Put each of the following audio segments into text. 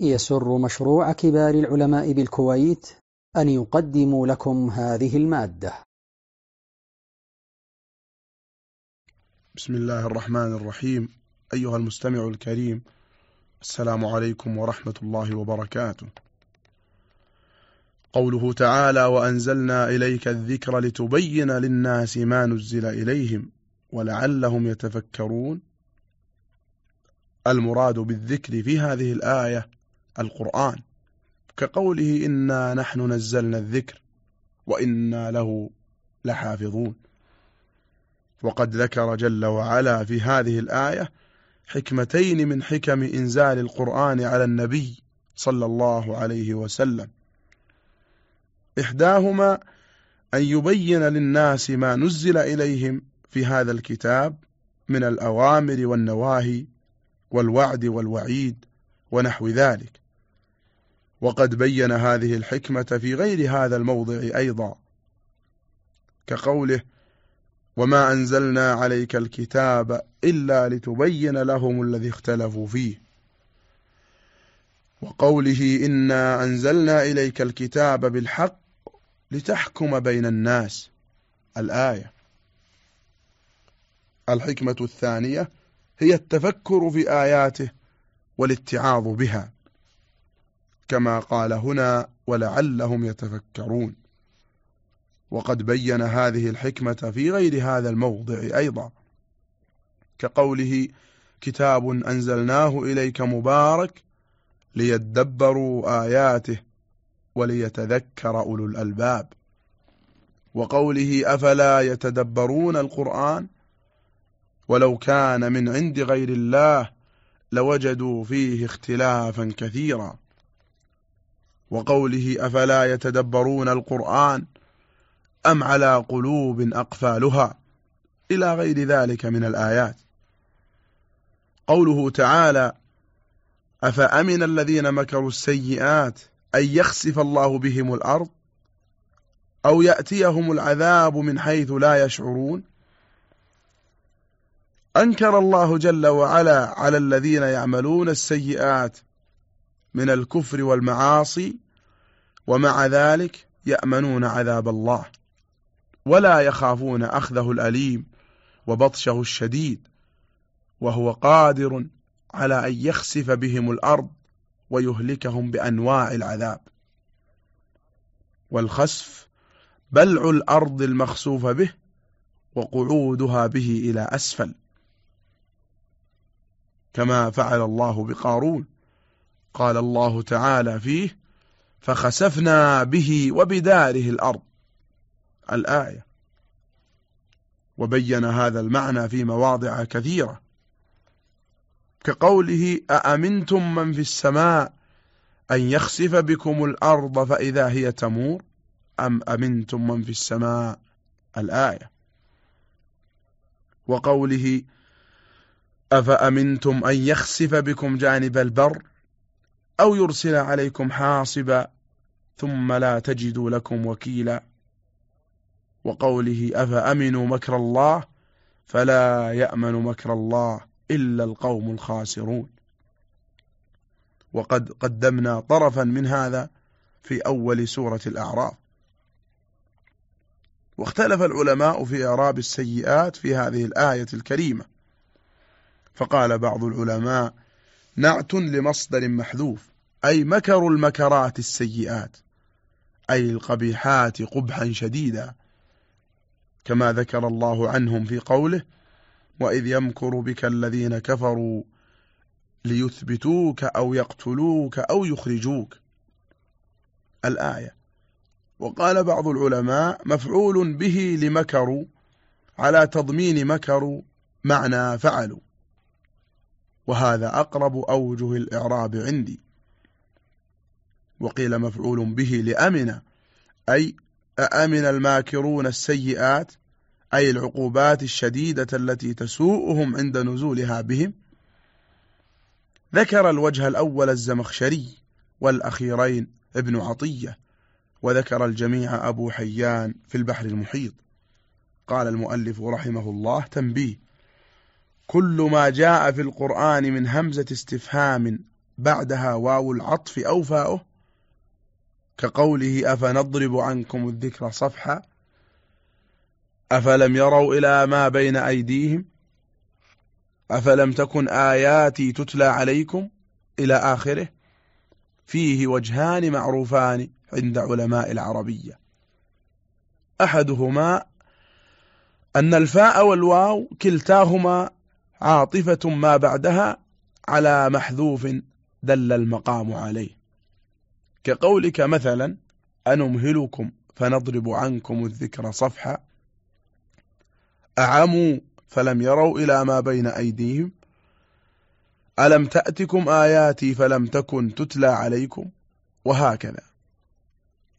يسر مشروع كبار العلماء بالكويت أن يقدم لكم هذه المادة. بسم الله الرحمن الرحيم. أيها المستمع الكريم السلام عليكم ورحمة الله وبركاته. قوله تعالى وأنزلنا إليك الذكر لتبين للناس ما نزل إليهم ولعلهم يتفكرون. المراد بالذكر في هذه الآية القرآن. كقوله إنا نحن نزلنا الذكر وإنا له لحافظون. وقد ذكر جل وعلا في هذه الآية حكمتين من حكم إنزال القرآن على النبي صلى الله عليه وسلم. إحداهما أن يبين للناس ما نزل إليهم في هذا الكتاب من الأوامر والنواهي والوعد والوعيد ونحو ذلك. وقد بين هذه الحكمة في غير هذا الموضع أيضا كقوله وما أنزلنا عليك الكتاب إلا لتبين لهم الذي اختلفوا فيه وقوله إنا أنزلنا إليك الكتاب بالحق لتحكم بين الناس الآية. الحكمة الثانية هي التفكر في آياته والاتعاظ بها. كما قال هنا ولعلهم يتفكرون. وقد بين هذه الحكمة في غير هذا الموضع أيضا كقوله كتاب أنزلناه إليك مبارك ليدبروا آياته وليتذكر أولو الألباب وقوله أفلا يتدبرون القرآن؟ ولو كان من عند غير الله لوجدوا فيه اختلافا كثيرا وقوله أفلا يتدبرون القرآن أم على قلوب أقفالها إلى غير ذلك من الآيات. قوله تعالى أفأمن الذين مكروا السيئات أن يخسف الله بهم الأرض أو يأتيهم العذاب من حيث لا يشعرون؟ أنكر الله جل وعلا على الذين يعملون السيئات من الكفر والمعاصي ومع ذلك يأمنون عذاب الله ولا يخافون أخذه الأليم وبطشه الشديد وهو قادر على أن يخسف بهم الأرض ويهلكهم بأنواع العذاب. والخسف بلع الأرض المخسوف به وقعودها به إلى أسفل. كما فعل الله بقارون. قال الله تعالى فيه فخسفنا به وبداره الأرض. الآية. وبين هذا المعنى في مواضع كثيرة. كقوله أأمنتم من في السماء أن يخسف بكم الأرض فإذا هي تمور؟ أم أمنتم من في السماء؟ الآية. وقوله أفأمنتم أن يخسف بكم جانب البر أو يرسل عليكم حاصبا ثم لا تجدوا لكم وكيلا. وقوله أفأمنوا مكر الله فلا يأمن مكر الله إلا القوم الخاسرون. وقد قدمنا طرفا من هذا في أول سورة الأعراف. واختلف العلماء في إعراب السيئات في هذه الآية الكريمة. فقال بعض العلماء نعت لمصدر محذوف أي مكروا المكرات السيئات. أي القبيحات قبحا شديدا كما ذكر الله عنهم في قوله وإذ يمكر بك الذين كفروا ليثبتوك أو يقتلوك أو يخرجوك. الآية. وقال بعض العلماء مفعول به لمكروا على تضمين مكروا معنى فعلوا. وهذا أقرب أوجه الإعراب عندي. وقيل مفعول به لأمن أي أأمن الماكرون السيئات أي العقوبات الشديدة التي تسوءهم عند نزولها بهم. ذكر الوجه الأول الزمخشري والأخيرين ابن عطية وذكر الجميع أبو حيان في البحر المحيط. قال المؤلف رحمه الله تنبيه كل ما جاء في القرآن من همزة استفهام بعدها واو العطف أو فاؤه كقوله أفنضرب عنكم الذكر صفحا أفلم يروا إلى ما بين أيديهم أفلم تكن آياتي تتلى عليكم إلى آخره فيه وجهان معروفان عند علماء العربية أحدهما أن الفاء والواو كلتاهما عاطفة ما بعدها على محذوف دل المقام عليه كقولك مثلا أنمهلكم فنضرب عنكم الذكر صفحا. أعموا فلم يروا إلى ما بين أيديهم. ألم تأتكم آياتي فلم تكن تتلى عليكم؟ وهكذا.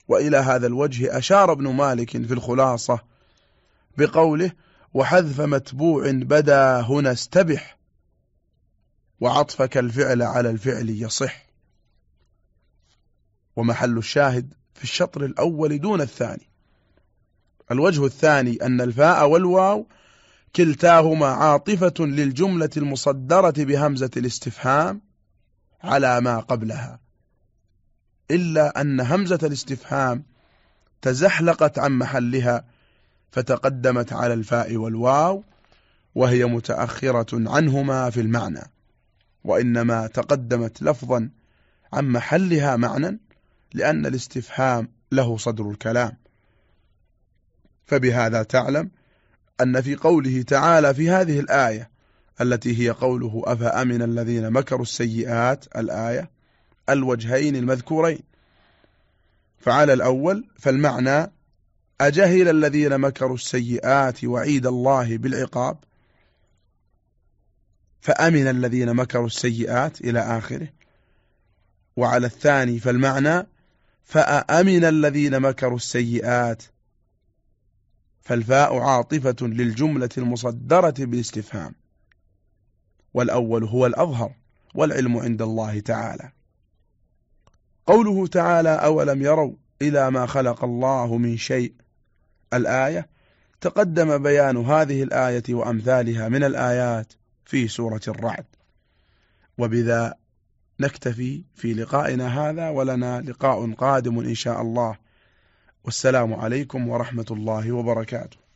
وإلى هذا الوجه أشار ابن مالك في الخلاصة بقوله وحذف متبوع بدا هنا استبح وعطفك الفعل على الفعل يصح. ومحل الشاهد في الشطر الأول دون الثاني. الوجه الثاني أن الفاء والواو كلتاهما عاطفة للجملة المصدرة بهمزة الاستفهام على ما قبلها إلا أن همزة الاستفهام تزحلقت عن محلها فتقدمت على الفاء والواو وهي متأخرة عنهما في المعنى وإنما تقدمت لفظا عن محلها معنى لأن الاستفهام له صدر الكلام. فبهذا تعلم أن في قوله تعالى في هذه الآية التي هي قوله أفأمن الذين مكروا السيئات الآية الوجهين المذكورين. فعلى الأول فالمعنى أجهل الذين مكروا السيئات وعيد الله بالعقاب؟ فأمن الذين مكروا السيئات إلى آخره. وعلى الثاني فالمعنى فأمن الذين مكروا السيئات. فالفاء عاطفة للجملة المصدرة بالاستفهام والأول هو الأظهر والعلم عند الله تعالى. قوله تعالى أولم يروا إلى ما خلق الله من شيء. الآية تقدم بيان هذه الآية وأمثالها من الآيات في سورة الرعد. وبذا نكتفي في لقائنا هذا ولنا لقاء قادم إن شاء الله. والسلام عليكم ورحمة الله وبركاته.